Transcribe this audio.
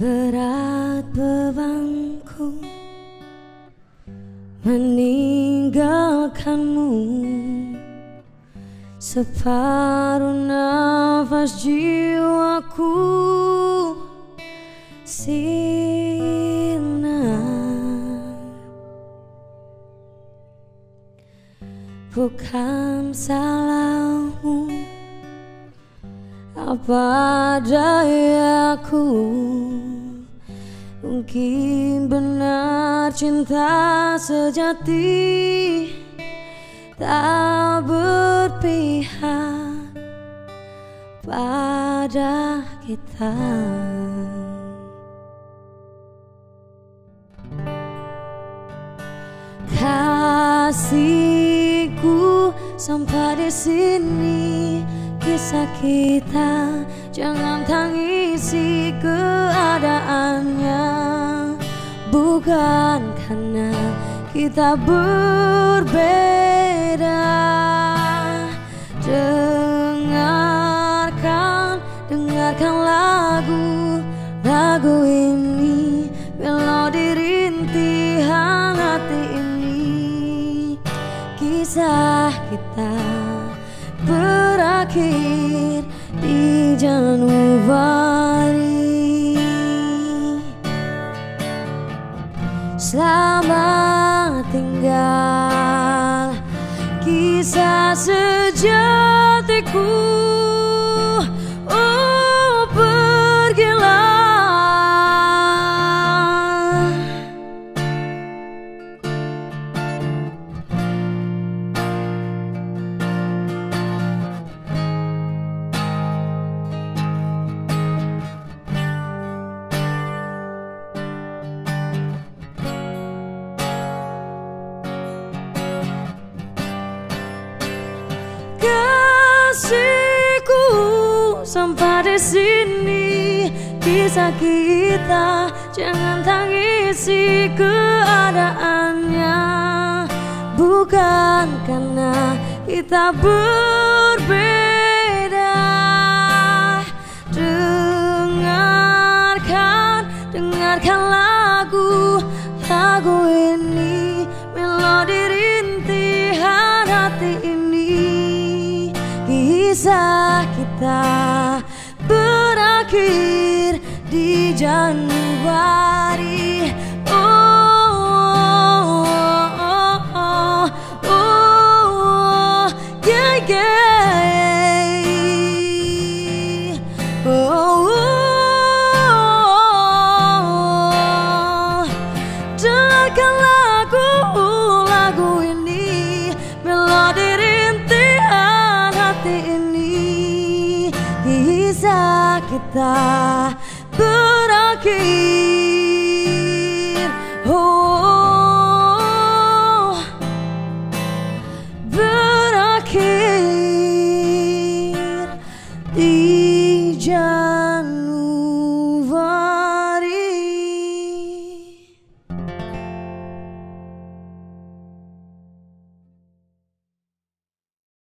Berat bebanku meninggalkanmu. Separuh nafas jiwaku sinar. Bukan salahmu apa dayaku Mungkin benar cinta sejati Tak berpihak pada kita. Kasihku sampai di sini kisah kita. Jangan tangisi keadaannya. Bukan karena kita berbeda. Dengarkan, dengarkan lagu Lagu ini. Melodi rintihan hati ini Kisah kita berakhir di Januari. Selamat sampai di sini kisah kita. Jangan tangisi keadaannya. Bukan karena kita berbeda. Dengarkan dengarkan lagu. Lagu ini melodi rintihan hati ini kisah kita berakhir di Januari oh, oh, oh, oh, yeah, yeah. Oh, oh, kisah kita berakhir. Oh berakhir di Januari